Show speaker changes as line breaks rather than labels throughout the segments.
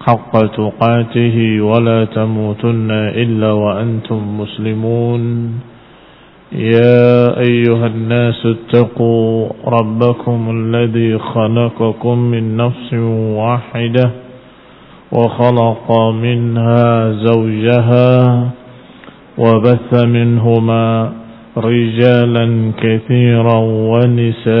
حق تقاته ولا تموتن إلا وأنتم مسلمون. يا أيها الناس اتقوا ربكم الذي خلقكم من نفس واحدة وخلق منها زوجها وبث منهما رجالا كثيرا ونساء.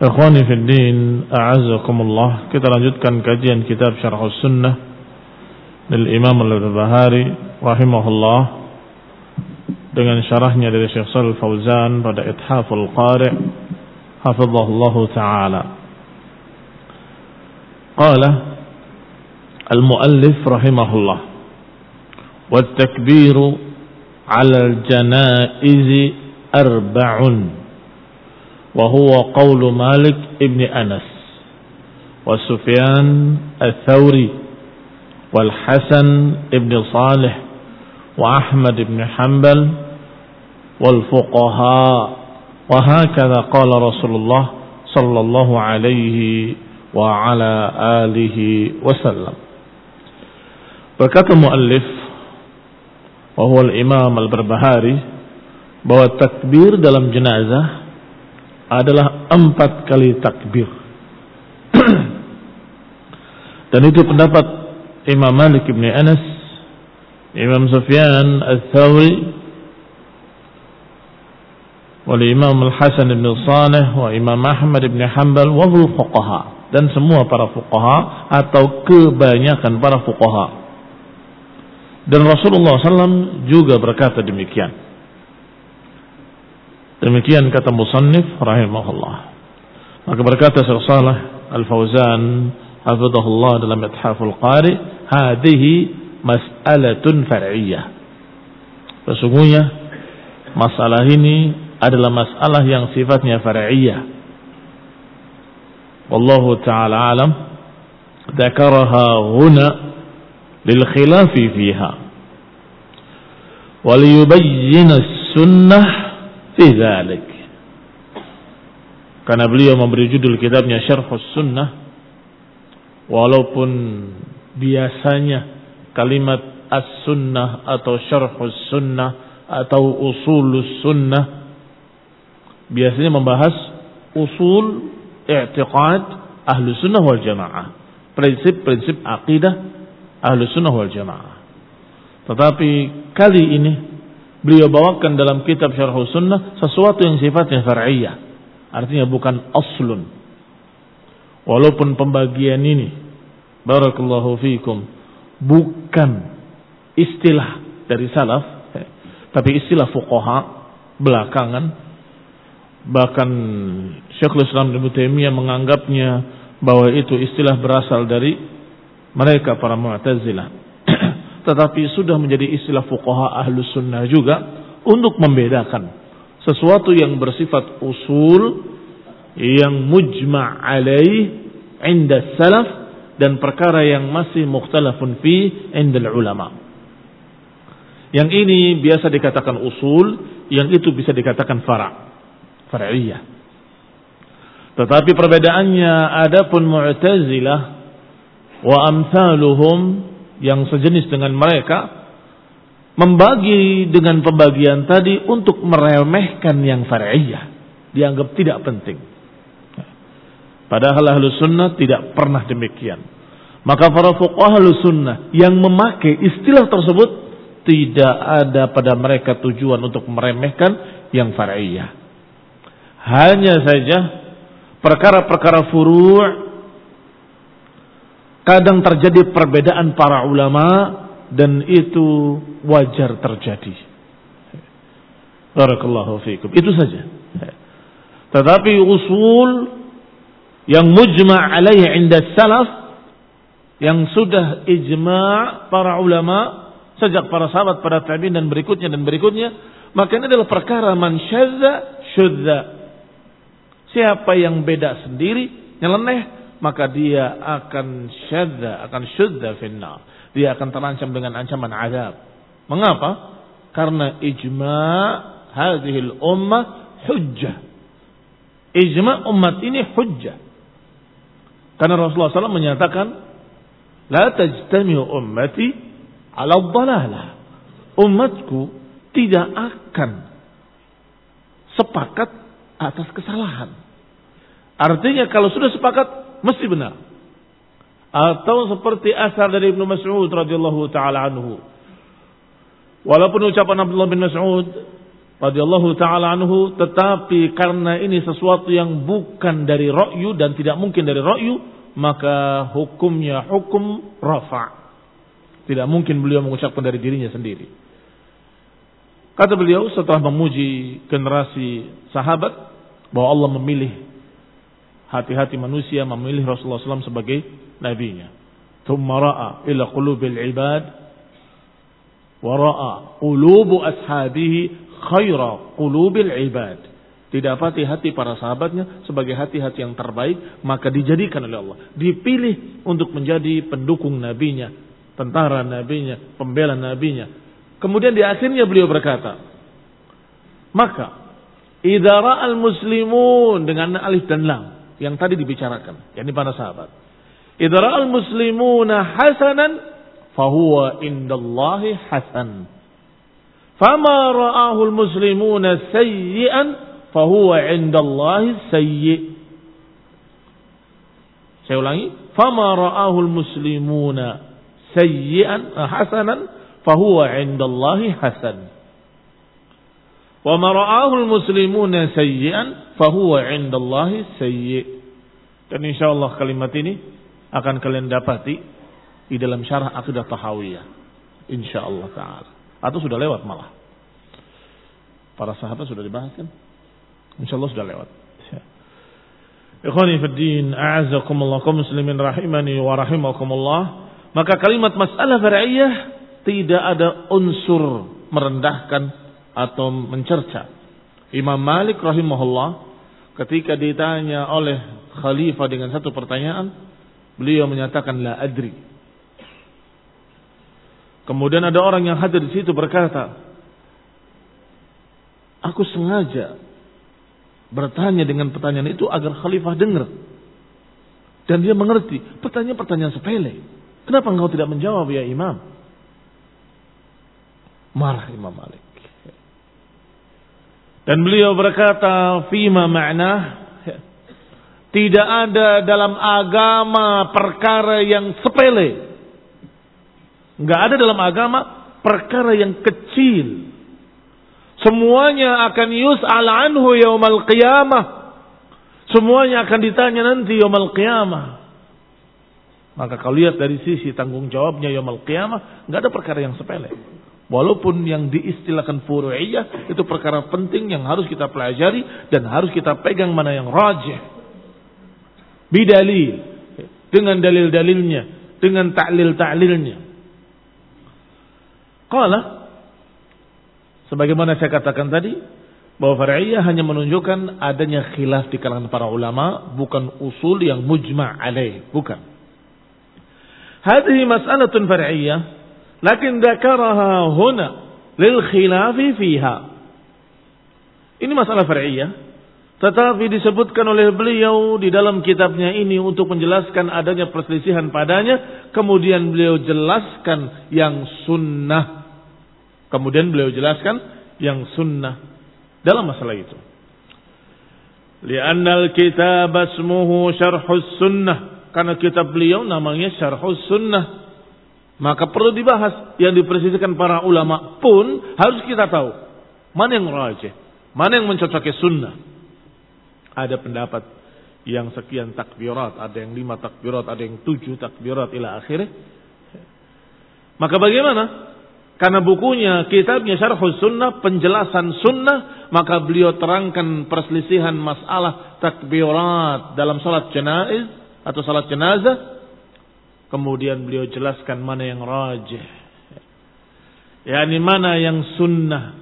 Ikhwani fi din, a'azzakumullah. Kita lanjutkan kajian kitab Syarh Sunnah dari Imam Al-Barbahari rahimahullah dengan syarahnya dari Syekh Shalal Fauzan pada Ithaful Qari' hafizahullah taala. Qala المؤلف رحمه الله والتكبير على الجنائز أربع وهو قول مالك ابن أنس وسفيان الثوري والحسن ابن صالح وأحمد بن حنبل والفقهاء وهكذا قال رسول الله صلى الله عليه وعلى آله وسلم. Berkata muallif bahwa Imam Al-Barbahari bahwa takbir dalam jenazah adalah empat kali takbir. Dan itu pendapat Imam Malik bin Anas, Imam Sufyan Al-Thawri, wal Imam Al-Hasan bin Salih, wa Imam Ahmad bin Hanbal, wa fuqaha dan semua para fuqaha atau kebanyakan para fuqaha. Dan Rasulullah SAW juga berkata demikian. Demikian kata musannif rahimahullah. Maka berkata Syekh Saleh Al-Fauzan hafizahullah dalam Ithaful Qari, "Hadhihi mas'alatun far'iyyah." Sesungguhnya masalah ini adalah masalah yang sifatnya far'iyyah. Wallahu taala alam dzakaraha huna lil khilafi fiha. وليبين السنة fi dzalik. Karena beliau memberi judul kitabnya Syarhus Sunnah. Walaupun biasanya kalimat as-sunnah atau syarhus sunnah atau usulus sunnah biasanya membahas usul i'tiqad ahlu sunnah wal jamaah. Prinsip-prinsip akidah ahlu sunnah wal jamaah. Tetapi kali ini beliau bawakan dalam kitab Syarh Sunnah sesuatu yang sifatnya far'iyah. Artinya bukan aslun. Walaupun pembagian ini barakallahu fikum bukan istilah dari salaf, tapi istilah fuqaha belakangan bahkan Syekhul Islam Ibnu Taimiyah menganggapnya bahwa itu istilah berasal dari mereka para Mu'tazilah. Tetapi sudah menjadi istilah fuqaha ahlus sunnah juga untuk membedakan sesuatu yang bersifat usul yang mujma' alaih inda salaf dan perkara yang masih mukhtalafun fi indal ulama. Yang ini biasa dikatakan usul, yang itu bisa dikatakan fara' far'iyah. Tetapi perbedaannya adapun Mu'tazilah wa amsaluhum yang sejenis dengan mereka membagi dengan pembagian tadi untuk meremehkan yang far'iyah, dianggap tidak penting. Padahal ahlu sunnah tidak pernah demikian. Maka para fuqaha ahlu sunnah yang memakai istilah tersebut tidak ada pada mereka tujuan untuk meremehkan yang far'iyah. Hanya saja perkara-perkara furu' kadang terjadi perbedaan para ulama dan itu wajar terjadi. Barakallahu fiikum. Itu saja. Tetapi usul yang mujma' alaihi inda salaf yang sudah ijma' para ulama sejak para sahabat, para tabi'in dan berikutnya dan berikutnya, maka ini adalah perkara man syadza syudza. Siapa yang beda sendiri, nyeleneh, maka dia akan syadza, akan syudza finna. Dia akan terancam dengan ancaman azab. Mengapa? Karena ijma' hadhil ummah hujjah. Ijma' umat ini hujjah. Karena Rasulullah SAW menyatakan, La tajtamiu ummati ala dhalalah. Umatku tidak akan sepakat atas kesalahan. Artinya kalau sudah sepakat, mesti benar. Atau seperti asal dari Ibnu Mas'ud radhiyallahu taala anhu. Walaupun ucapan Abdullah bin Mas'ud radhiyallahu taala anhu tetapi karena ini sesuatu yang bukan dari ra'yu dan tidak mungkin dari ra'yu maka hukumnya hukum rafa tidak mungkin beliau mengucapkan dari dirinya sendiri kata beliau setelah memuji generasi sahabat bahwa Allah memilih hati-hati manusia memilih Rasulullah SAW sebagai nabinya thumma ra'a ila qulubil ibad wa ra'a qulubu ashabihi khaira qulubil ibad. Didapati hati para sahabatnya sebagai hati-hati yang terbaik, maka dijadikan oleh Allah. Dipilih untuk menjadi pendukung nabinya, tentara nabinya, pembela nabinya. Kemudian di akhirnya beliau berkata, maka idara al muslimun dengan alif dan lam yang tadi dibicarakan, yakni para sahabat. Al muslimuna hasanan fahuwa indallahi hasan Fama ra'ahul muslimuna sayyi'an fahuwa indallahi sayyi'. Saya ulangi, fama ra'ahul muslimuna sayyi'an hasanan fahuwa indallahi hasan. Wa ma ra'ahul muslimuna sayyi'an fahuwa indallahi sayyi'. Dan insyaallah kalimat ini akan kalian dapati di dalam syarah akidah tahawiyah. Insyaallah taala. Atau sudah lewat malah. Para sahabat sudah dibahas kan? Insya Allah sudah lewat. Ya. Ikhwani fiddin, a'azakumullah kaum muslimin rahimani wa rahimakumullah. Maka kalimat masalah far'iyah tidak ada unsur merendahkan atau mencerca. Imam Malik rahimahullah ketika ditanya oleh khalifah dengan satu pertanyaan, beliau menyatakan la adri. Kemudian ada orang yang hadir di situ berkata, aku sengaja bertanya dengan pertanyaan itu agar khalifah dengar. Dan dia mengerti, pertanyaan-pertanyaan sepele. Kenapa engkau tidak menjawab ya imam? Marah Imam Malik. Dan beliau berkata, Fima ma'na, tidak ada dalam agama perkara yang sepele Nggak ada dalam agama perkara yang kecil. Semuanya akan yus'al anhu yaumal qiyamah. Semuanya akan ditanya nanti yaumal qiyamah. Maka kalau lihat dari sisi tanggung jawabnya yaumal qiyamah, nggak ada perkara yang sepele. Walaupun yang diistilahkan furu'iyah itu perkara penting yang harus kita pelajari dan harus kita pegang mana yang rajih. Bidalil. Dengan dalil-dalilnya. Dengan ta'lil-ta'lilnya. Qala. Sebagaimana saya katakan tadi. Bahwa far'iyah hanya menunjukkan adanya khilaf di kalangan para ulama. Bukan usul yang mujma' alaih. Bukan. Hadhi mas'alatun far'iyah Lakin dakaraha huna lil khilafi fiha. Ini masalah far'iyah. Tetapi disebutkan oleh beliau di dalam kitabnya ini untuk menjelaskan adanya perselisihan padanya. Kemudian beliau jelaskan yang sunnah. Kemudian beliau jelaskan yang sunnah dalam masalah itu. Liannal kitab asmuhu syarhus sunnah. Karena kitab beliau namanya syarhus sunnah. Maka perlu dibahas yang dipersisikan para ulama pun harus kita tahu mana yang rajih, mana yang mencocoki sunnah. Ada pendapat yang sekian takbirat, ada yang lima takbirat, ada yang tujuh takbirat ila akhirnya. Maka bagaimana? Karena bukunya, kitabnya Syarhus Sunnah, penjelasan sunnah, maka beliau terangkan perselisihan masalah takbirat dalam salat jenaiz atau salat jenazah Kemudian beliau jelaskan mana yang rajih. yakni mana yang sunnah.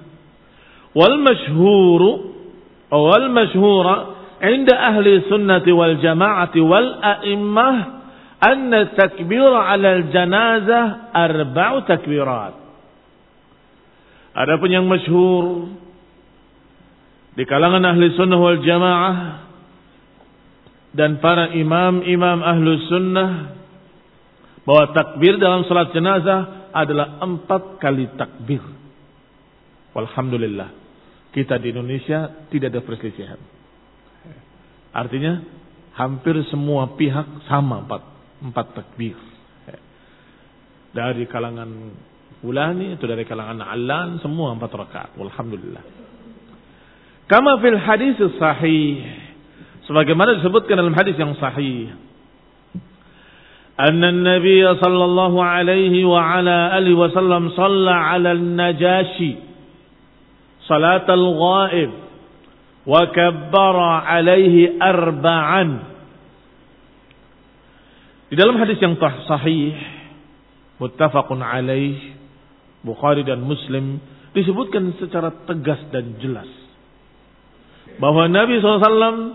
Wal masyhuru wal masyhura wal jama'ati wal a'immah anna takbir 'ala al janazah arba'u takbirat. Adapun yang masyhur di kalangan ahli sunnah wal jamaah dan para imam-imam ahli sunnah bahwa takbir dalam salat jenazah adalah empat kali takbir. Alhamdulillah. Kita di Indonesia tidak ada perselisihan. Artinya hampir semua pihak sama empat, empat takbir. Dari kalangan Fulani atau dari kalangan Alan semua empat rakaat. Alhamdulillah. Kama fil hadis sahih. Sebagaimana disebutkan dalam hadis yang sahih. أن النبي صلى الله عليه وعلى آله وسلم صلى على النجاشي صلاة الغائب وكبر عليه أربعا Di dalam hadis yang sahih, muttafaqun alaih, Bukhari dan Muslim, disebutkan secara tegas dan jelas. Bahwa Nabi SAW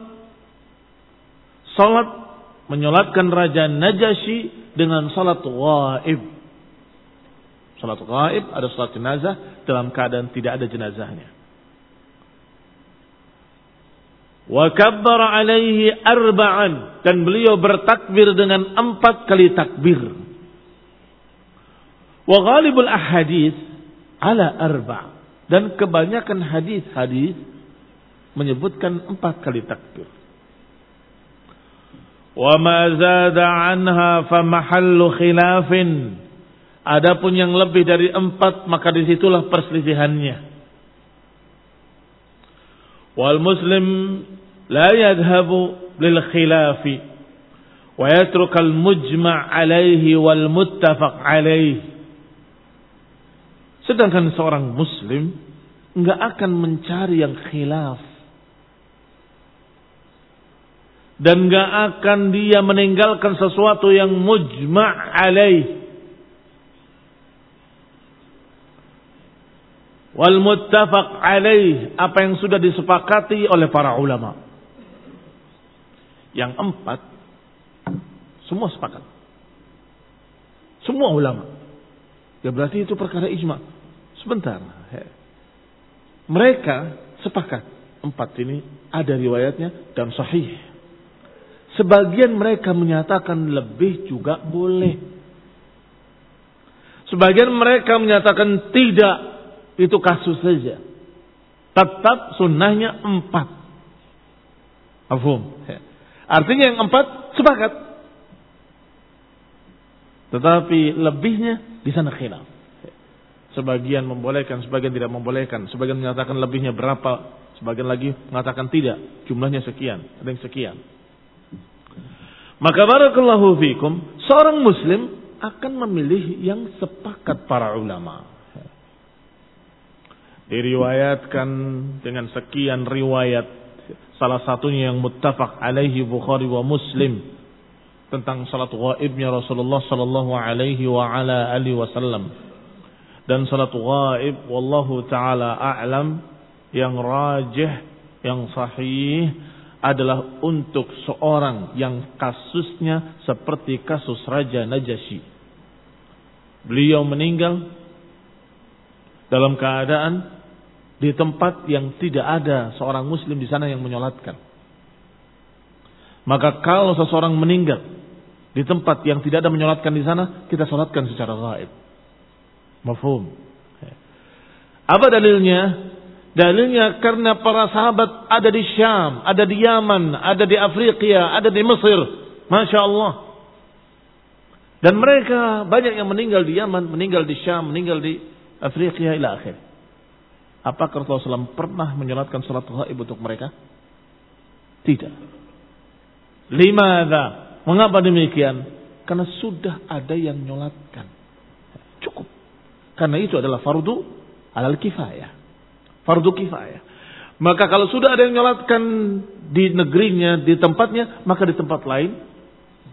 salat menyolatkan Raja Najasyi dengan salat waib. Salat waib ada salat jenazah dalam keadaan tidak ada jenazahnya. Wa alaihi arba'an dan beliau bertakbir dengan empat kali takbir. Wa ghalibul ahadith ala arba' dan kebanyakan hadis-hadis menyebutkan empat kali takbir. Zada anha fa mahallu khilafin. Adapun yang lebih dari empat maka di situlah perselisihannya. Wal muslim la yadhabu lil khilafi wa yatruk al mujma' alaihi wal muttafaq alaihi. Sedangkan seorang muslim enggak akan mencari yang khilaf dan gak akan dia meninggalkan sesuatu yang mujma' alaih. Wal muttafaq alaih apa yang sudah disepakati oleh para ulama. Yang empat semua sepakat. Semua ulama. Ya berarti itu perkara ijma. Sebentar. Mereka sepakat. Empat ini ada riwayatnya dan sahih Sebagian mereka menyatakan lebih juga boleh. Sebagian mereka menyatakan tidak. Itu kasus saja. Tetap sunnahnya empat. Afum. Artinya yang empat sepakat. Tetapi lebihnya di sana khilaf. Sebagian membolehkan, sebagian tidak membolehkan. Sebagian menyatakan lebihnya berapa, sebagian lagi mengatakan tidak. Jumlahnya sekian, ada yang sekian. Maka barakallahu fikum, seorang muslim akan memilih yang sepakat para ulama. Diriwayatkan dengan sekian riwayat. Salah satunya yang muttafaq alaihi Bukhari wa Muslim tentang salat gaibnya Rasulullah sallallahu alaihi wa ala alihi wasallam. Dan salat gaib wallahu taala a'lam yang rajih yang sahih adalah untuk seorang yang kasusnya seperti kasus Raja Najasyi. Beliau meninggal dalam keadaan di tempat yang tidak ada seorang muslim di sana yang menyolatkan. Maka kalau seseorang meninggal di tempat yang tidak ada menyolatkan di sana, kita solatkan secara gaib. Mafhum. Apa dalilnya? Dalilnya karena para sahabat ada di Syam, ada di Yaman, ada di Afrika, ada di Mesir. Masya Allah. Dan mereka banyak yang meninggal di Yaman, meninggal di Syam, meninggal di Afrika ila akhir. Apakah Rasulullah SAW pernah menyolatkan salat gaib untuk mereka? Tidak. Lima ada. Mengapa demikian? Karena sudah ada yang menyolatkan. Cukup. Karena itu adalah fardu alal kifayah fardu kifayah. Maka kalau sudah ada yang nyolatkan di negerinya, di tempatnya, maka di tempat lain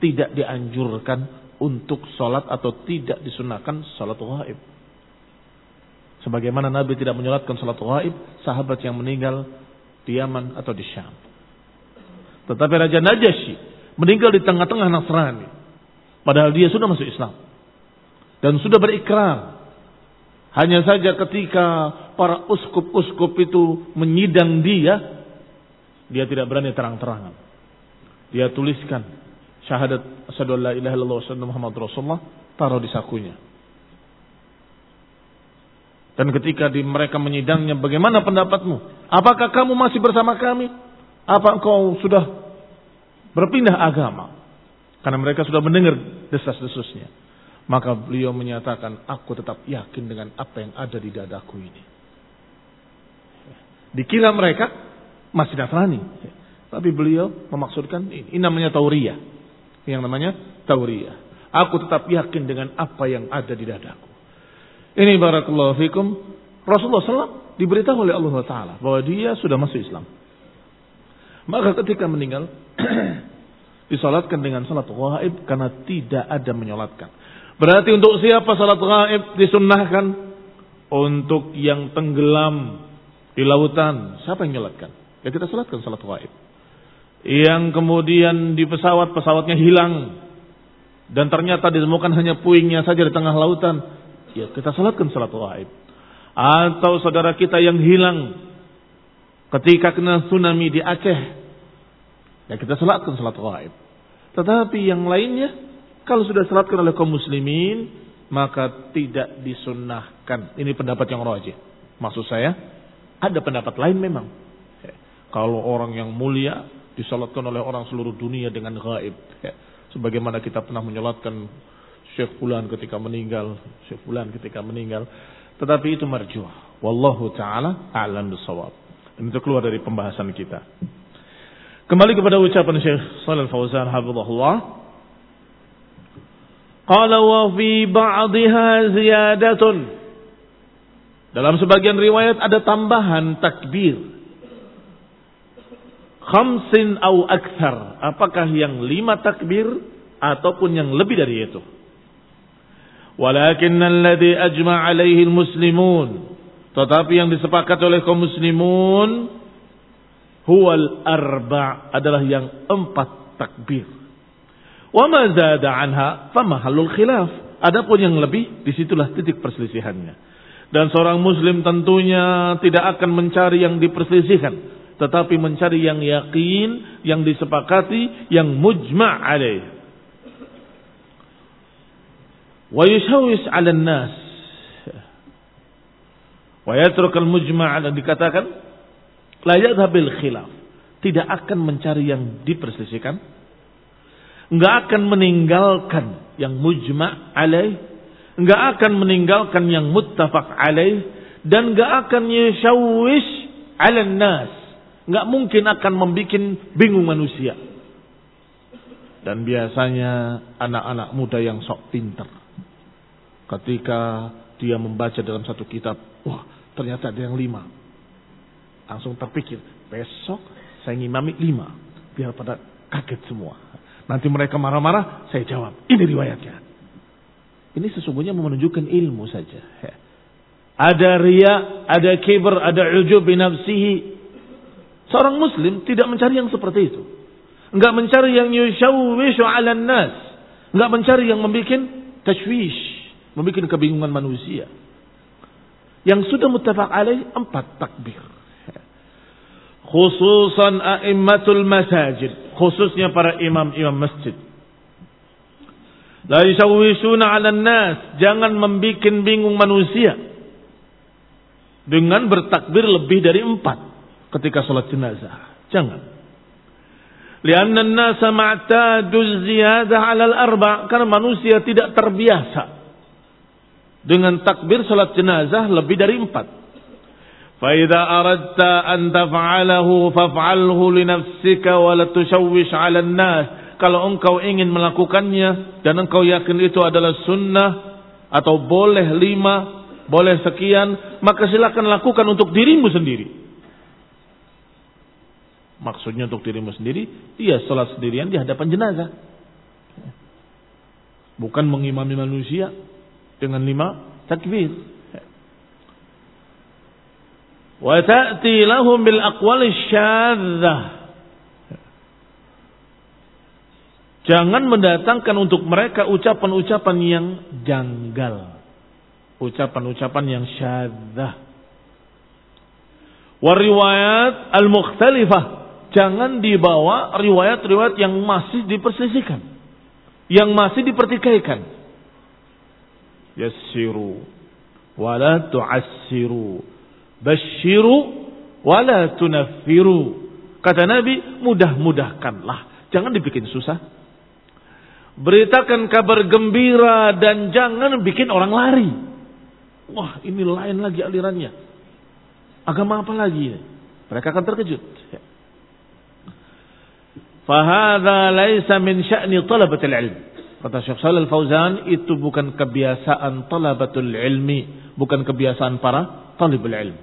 tidak dianjurkan untuk sholat atau tidak disunahkan sholat wahib. Sebagaimana Nabi tidak menyolatkan sholat wahib, sahabat yang meninggal di Yaman atau di Syam. Tetapi Raja Najasyi meninggal di tengah-tengah Nasrani. Padahal dia sudah masuk Islam. Dan sudah berikrar. Hanya saja ketika para uskup-uskup itu menyidang dia, dia tidak berani terang-terangan. Dia tuliskan syahadat asyhadu la ilaha illallah Muhammad Rasulullah taruh di sakunya. Dan ketika di mereka menyidangnya, bagaimana pendapatmu? Apakah kamu masih bersama kami? Apa engkau sudah berpindah agama? Karena mereka sudah mendengar desas-desusnya. Maka beliau menyatakan, aku tetap yakin dengan apa yang ada di dadaku ini. Dikira mereka masih Nasrani. Tapi beliau memaksudkan ini. Ini namanya tauriyah. Yang namanya tauriyah. Aku tetap yakin dengan apa yang ada di dadaku. Ini barakallahu fikum. Rasulullah SAW diberitahu oleh Allah Ta'ala bahwa dia sudah masuk Islam. Maka ketika meninggal, disolatkan dengan salat gaib karena tidak ada menyolatkan. Berarti untuk siapa salat gaib disunnahkan? Untuk yang tenggelam di lautan, siapa yang nyolatkan? Ya kita salatkan salat gaib. Yang kemudian di pesawat, pesawatnya hilang. Dan ternyata ditemukan hanya puingnya saja di tengah lautan. Ya kita salatkan salat gaib. Atau saudara kita yang hilang ketika kena tsunami di Aceh. Ya kita salatkan salat gaib. Tetapi yang lainnya, kalau sudah salatkan oleh kaum muslimin, maka tidak disunnahkan. Ini pendapat yang rajih. Maksud saya, ada pendapat lain memang. Kalau orang yang mulia disolatkan oleh orang seluruh dunia dengan gaib. Sebagaimana kita pernah menyolatkan Syekh Fulan ketika meninggal, Syekh Fulan ketika meninggal. Tetapi itu marjuh. Wallahu ta'ala a'lam bisawab. Dan itu keluar dari pembahasan kita. Kembali kepada ucapan Syekh Shalal Fauzan hafizahullah. Qala wa fi ba'dihha ziyadatun. Dalam sebagian riwayat ada tambahan takbir. Khamsin au akthar. Apakah yang lima takbir ataupun yang lebih dari itu. Walakin alladhi ajma' alaihi muslimun. Tetapi yang disepakati oleh kaum muslimun huwal arba' adalah yang empat takbir. Wa ma zada anha famahallul khilaf. Adapun yang lebih di situlah titik perselisihannya. Dan seorang muslim tentunya tidak akan mencari yang diperselisihkan. Tetapi mencari yang yakin, yang disepakati, yang mujma' alaih. Wa yushawis ala nas. Wa yatruk al-mujma' dikatakan. La yadhabil khilaf. Tidak akan mencari yang diperselisihkan. Enggak akan meninggalkan yang mujma' alaih nggak akan meninggalkan yang muttafaq alaih dan nggak akan yashawish ala nas nggak mungkin akan membuat bingung manusia dan biasanya anak-anak muda yang sok pinter ketika dia membaca dalam satu kitab wah ternyata ada yang lima. Langsung terpikir, besok saya ngimami lima. Biar pada kaget semua. Nanti mereka marah-marah, saya jawab. Ini riwayatnya. Ini sesungguhnya menunjukkan ilmu saja. Ada ria, ada kiber, ada ujub binafsihi. Seorang muslim tidak mencari yang seperti itu. Enggak mencari yang yushawwishu ala nas. Enggak mencari yang membuat tashwish. Membuat kebingungan manusia. Yang sudah mutafak alaih empat takbir. Khususan a'immatul masajid. Khususnya para imam-imam masjid. La yusawwisuna ala nas. Jangan membuat bingung manusia. Dengan bertakbir lebih dari empat ketika sholat jenazah. Jangan. Lianna nasa ma'tadu ziyadah alal arba. Karena manusia tidak terbiasa. Dengan takbir sholat jenazah lebih dari empat. فإذا أردت أن تفعله فافعله لنفسك ولا تشوش على الناس kalau engkau ingin melakukannya dan engkau yakin itu adalah sunnah atau boleh lima, boleh sekian, maka silakan lakukan untuk dirimu sendiri. Maksudnya untuk dirimu sendiri, dia sholat sendirian di hadapan jenazah. Bukan mengimami manusia dengan lima takbir. Wa ta'ti lahum bil aqwal syadzah. Jangan mendatangkan untuk mereka ucapan-ucapan yang janggal. Ucapan-ucapan yang syadzah. Wariwayat al-mukhtalifah Jangan dibawa riwayat-riwayat yang masih diperselisihkan. Yang masih dipertikaikan. Yassiru. Wala tu'assiru. Bashiru. Wala tunaffiru. Kata Nabi, mudah-mudahkanlah. Jangan dibikin susah. Beritakan kabar gembira dan jangan bikin orang lari. Wah ini lain lagi alirannya. Agama apa lagi? Mereka akan terkejut. Fahadha laisa min sya'ni talabatul ilm. Kata Syekh Shalal Fauzan, itu bukan kebiasaan talabatul ilmi, bukan kebiasaan para talibul ilm.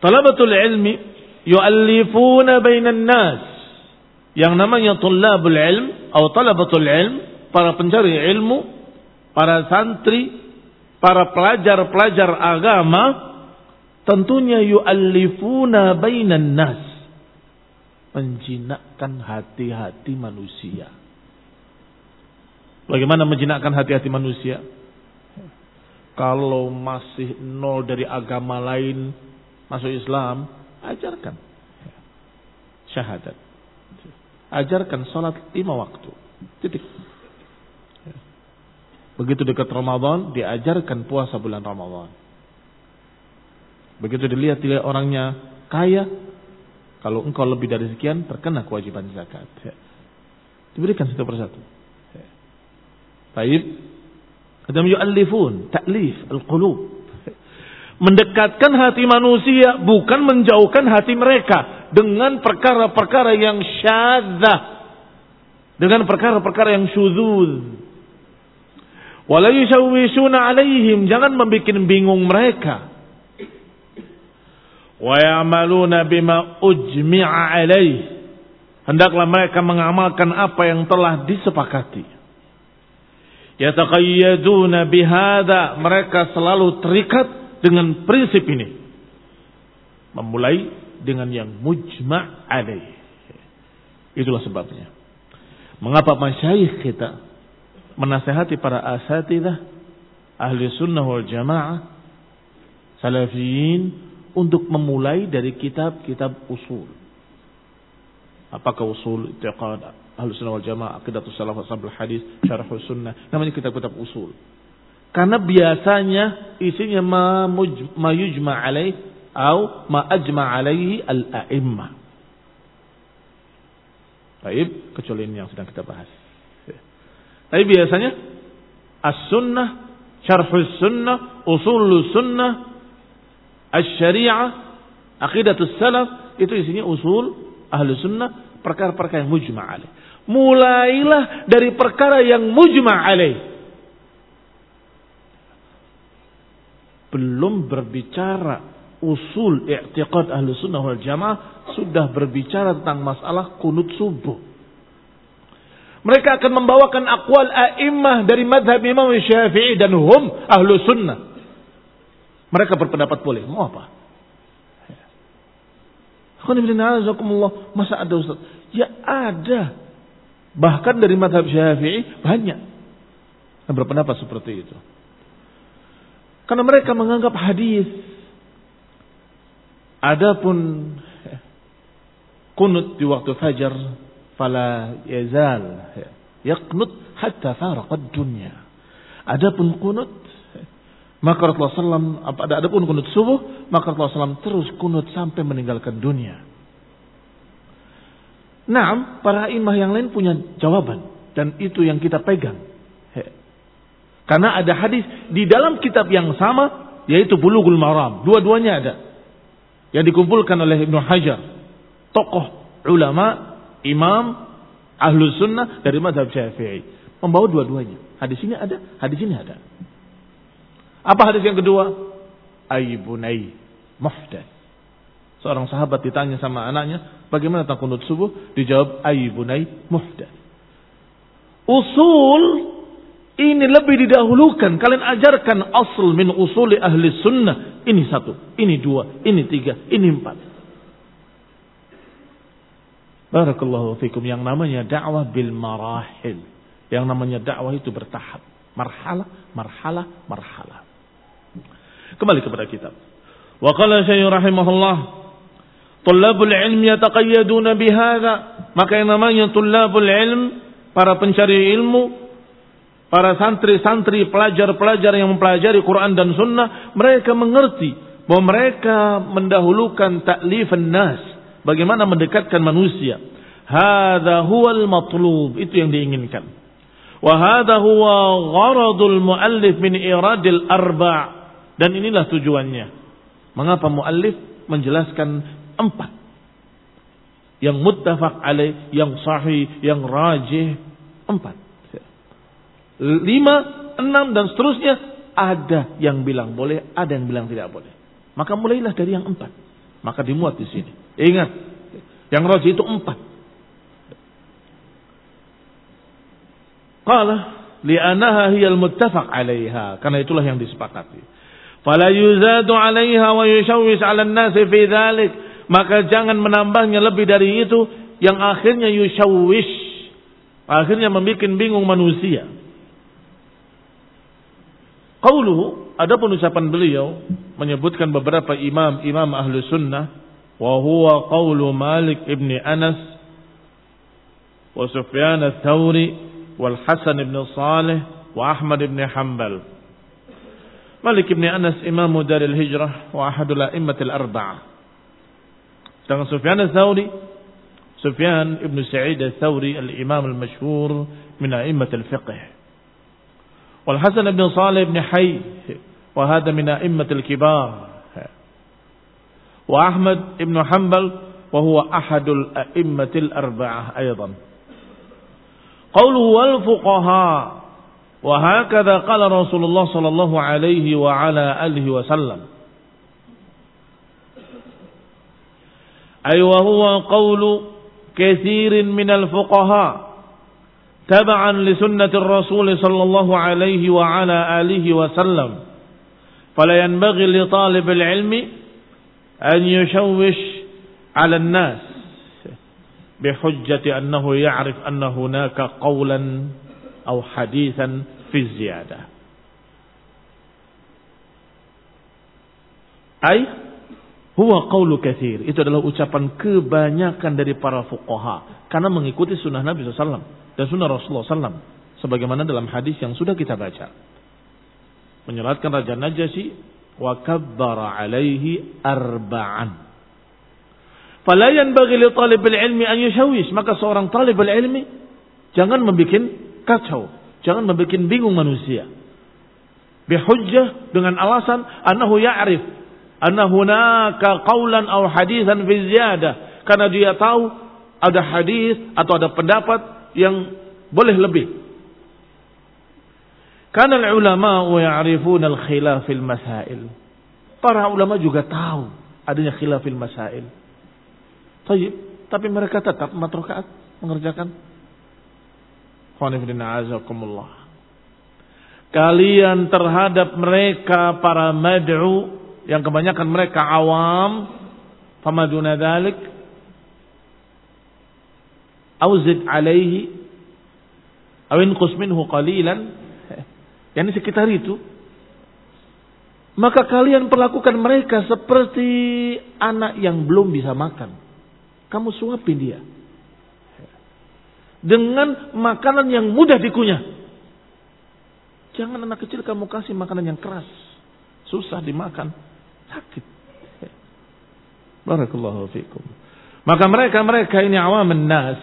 Talabatul ilmi yu'allifuna bainan nas. Yang namanya tulabul ilm atau talabatul ilm, para pencari ilmu, para santri, para pelajar-pelajar agama, tentunya yu'allifuna bainan nas menjinakkan hati-hati manusia. Bagaimana menjinakkan hati-hati manusia? Kalau masih nol dari agama lain masuk Islam, ajarkan syahadat. Ajarkan sholat lima waktu. Titik. Begitu dekat Ramadan, diajarkan puasa bulan Ramadan. Begitu dilihat dilihat orangnya kaya, kalau engkau lebih dari sekian, terkena kewajiban zakat. Ya. Diberikan satu persatu. Ya. Baik. Kadang yu'allifun, ta'lif, al-qulub. Mendekatkan hati manusia, bukan menjauhkan hati mereka. Dengan perkara-perkara yang syadzah. Dengan perkara-perkara yang syuzuz. Wala yusawwisuna alaihim. Jangan membuat bingung mereka wa ya'maluna bima ujmi'a alaih hendaklah mereka mengamalkan apa yang telah disepakati yataqayyaduna bihada mereka selalu terikat dengan prinsip ini memulai dengan yang mujma' alaih itulah sebabnya mengapa masyayikh kita menasehati para asatidah ahli sunnah wal jamaah salafiyin untuk memulai dari kitab-kitab usul. Apakah usul i'tiqad Ahlus Sunnah wal Jamaah, Aqidatus Salaf Ashabul Hadis, Syarhus Sunnah, namanya kitab-kitab usul. Karena biasanya isinya ma, ma yujma alaih atau ma ajma alaihi al-a'immah. Baik, kecuali ini yang sedang kita bahas. Tapi biasanya as-sunnah, syarhus sunnah, usulus sunnah, Asy-syari'ah, aqidatus salaf, itu isinya usul ahlu sunnah, perkara-perkara yang mujma' alaih. Mulailah dari perkara yang mujma' alaih. belum berbicara usul i'tiqad ahlu sunnah wal jamaah sudah berbicara tentang masalah kunut subuh. Mereka akan membawakan akwal a'immah dari madhab Imam Syafi'i dan hum ahlu sunnah. Mereka berpendapat boleh. Mau apa? Masa ada Ustaz? Ya ada. Bahkan dari madhab Syafi'i banyak yang berpendapat seperti itu. Karena mereka menganggap hadis Adapun kunut di waktu fajar fala yazal yaqnut hatta faraqad dunya. Adapun kunut maka Rasulullah SAW, adapun kunut subuh, maka Rasulullah SAW terus kunut sampai meninggalkan dunia. Nah, para imam yang lain punya jawaban. Dan itu yang kita pegang. Karena ada hadis di dalam kitab yang sama, yaitu Bulughul Maram. Dua-duanya ada yang dikumpulkan oleh Ibnu Hajar, tokoh ulama, imam, ahlu sunnah dari madhab syafi'i. Membawa dua-duanya. Hadis ini ada, hadis ini ada. Apa hadis yang kedua? Aibunai muhdad. Seorang sahabat ditanya sama anaknya, bagaimana tentang kunut subuh? Dijawab, Aibunai muhdad. Usul ini lebih didahulukan. Kalian ajarkan asal min usuli ahli sunnah ini satu, ini dua, ini tiga, ini empat. Barakallahu fikum yang namanya dakwah bil marahil. Yang namanya dakwah itu bertahap. Marhalah, marhalah, marhalah. Kembali kepada kitab. Wa qala syai'un rahimahullah. Tullabul ilm yataqayyaduna bihadha. Maka yang namanya tullabul ilm. Para pencari ilmu para santri-santri, pelajar-pelajar yang mempelajari Quran dan Sunnah, mereka mengerti bahwa mereka mendahulukan taklifan nas, bagaimana mendekatkan manusia. Hada huwal matlub, itu yang diinginkan. Wa hada huwa gharadul muallif min iradil arba' dan inilah tujuannya. Mengapa muallif menjelaskan empat yang muttafaq alaih, yang sahih, yang rajih, empat lima, enam dan seterusnya ada yang bilang boleh, ada yang bilang tidak boleh. Maka mulailah dari yang empat. Maka dimuat di sini. Ingat, yang roji itu empat. Qala li'anaha hiyal muttafaq 'alaiha. Karena itulah yang disepakati. Fala yuzadu 'alaiha wa yushawwis 'ala an-nasi fi dhalik. Maka jangan menambahnya lebih dari itu yang akhirnya yushawwish. Akhirnya membuat bingung manusia. Qauluhu, ada ucapan beliau menyebutkan beberapa imam-imam ahlu sunnah wa huwa qawlu Malik ibn Anas wa Sufyan al-Thawri wal Hasan ibn Salih wa Ahmad ibn Hanbal. Malik ibn Anas imamu al hijrah wa ahadul a'immatil arba'ah. Sedangkan Sufyan al-Thawri Sufyan ibn Sa'id al-Thawri al-imam al-mashhur min a'immatil fiqh. والحسن بن صالح بن حي وهذا من أئمة الكبار. وأحمد بن حنبل وهو أحد الأئمة الأربعة أيضا. قوله والفقهاء وهكذا قال رسول الله صلى الله عليه وعلى آله وسلم. أي وهو قول كثير من الفقهاء. تبعا لسنة الرسول صلى الله عليه وعلى آله وسلم فلا ينبغي لطالب العلم أن يشوش على الناس بحجة أنه يعرف أن هناك قولا أو حديثا في الزيادة أي Huwa qawlu kathir. Itu adalah ucapan kebanyakan dari para fuqaha. Karena mengikuti sunnah Nabi SAW dan sunnah Rasulullah SAW. Sebagaimana dalam hadis yang sudah kita baca. Menyelatkan Raja Najasyi. Wa kabbara alaihi arba'an. Falayan bagi li talib ilmi an yushawis. Maka seorang talib ilmi jangan membuat kacau. Jangan membuat bingung manusia. Bihujjah dengan alasan anahu ya'rif anna hunaka qaulan aw hadisan fi ziyadah karena dia tahu ada hadis atau ada pendapat yang boleh lebih Karena ulama ya'rifuna al-khilaf fil masail. Para ulama juga tahu adanya khilaf fil masail. Tapi mereka tetap empat rakaat mengerjakan. Kalian terhadap mereka para mad'u yang kebanyakan mereka awam, famaduna dalik, auzid alaihi, awin minhu qalilan, yang sekitar itu, maka kalian perlakukan mereka seperti anak yang belum bisa makan. Kamu suapin dia. Dengan makanan yang mudah dikunyah. Jangan anak kecil kamu kasih makanan yang keras. Susah dimakan. Sakit. Barakallahu fikum. Maka mereka-mereka ini awam nas.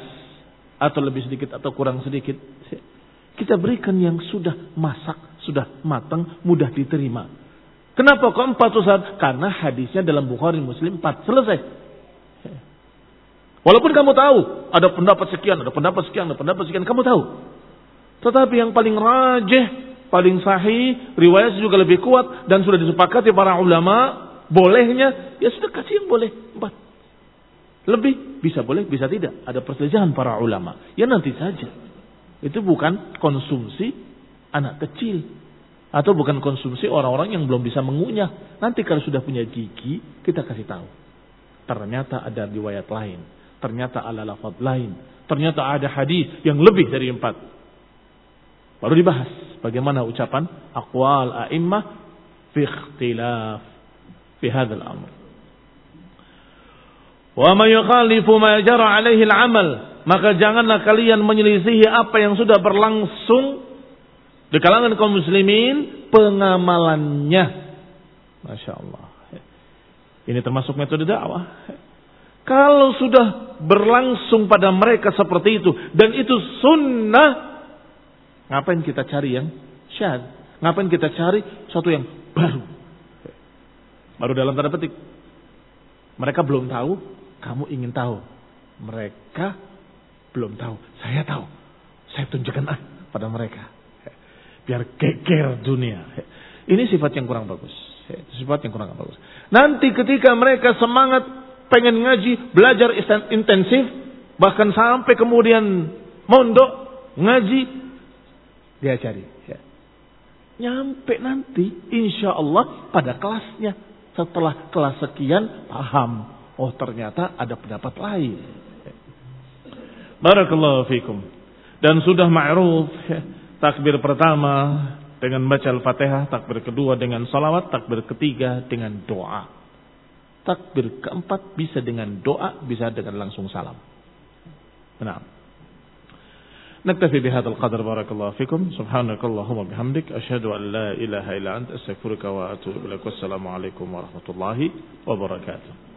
Atau lebih sedikit atau kurang sedikit. Kita berikan yang sudah masak, sudah matang, mudah diterima. Kenapa kok empat Ustaz? Karena hadisnya dalam Bukhari Muslim empat. Selesai. Walaupun kamu tahu ada pendapat sekian, ada pendapat sekian, ada pendapat sekian, kamu tahu. Tetapi yang paling rajih, paling sahih, riwayat juga lebih kuat dan sudah disepakati para ulama, bolehnya ya sudah kasih yang boleh empat. Lebih bisa boleh, bisa tidak. Ada perselisihan para ulama. Ya nanti saja. Itu bukan konsumsi anak kecil atau bukan konsumsi orang-orang yang belum bisa mengunyah. Nanti kalau sudah punya gigi, kita kasih tahu. Ternyata ada riwayat lain Ternyata ala lafaz lain. Ternyata ada hadis yang lebih dari empat. Baru dibahas bagaimana ucapan aqwal a'immah fi ikhtilaf fi hadzal amr. Wa man yukhalifu ma jara alaihi al-amal, maka janganlah kalian menyelisihi apa yang sudah berlangsung di kalangan kaum muslimin pengamalannya. Masya Allah. Ini termasuk metode dakwah. Kalau sudah berlangsung pada mereka seperti itu dan itu sunnah, ngapain kita cari yang syad? Ngapain kita cari sesuatu yang baru? Baru dalam tanda petik. Mereka belum tahu, kamu ingin tahu. Mereka belum tahu, saya tahu. Saya tunjukkan ah pada mereka. Biar geger dunia. Ini sifat yang kurang bagus. Sifat yang kurang bagus. Nanti ketika mereka semangat pengen ngaji, belajar intensif, bahkan sampai kemudian mondok, ngaji, diajari. Ya. Nyampe nanti, insya Allah pada kelasnya. Setelah kelas sekian, paham. Oh ternyata ada pendapat lain. Barakallahu fikum. Dan sudah ma'ruf, ya, takbir pertama dengan baca Al-Fatihah, takbir kedua dengan salawat, takbir ketiga dengan doa. Takbir keempat bisa dengan doa, bisa dengan langsung salam. Nah. نكتفي بهذا القدر بارك الله فيكم سبحانك اللهم وبحمدك أشهد أن لا إله إلا أنت أستغفرك وأتوب إليك والسلام عليكم ورحمة الله وبركاته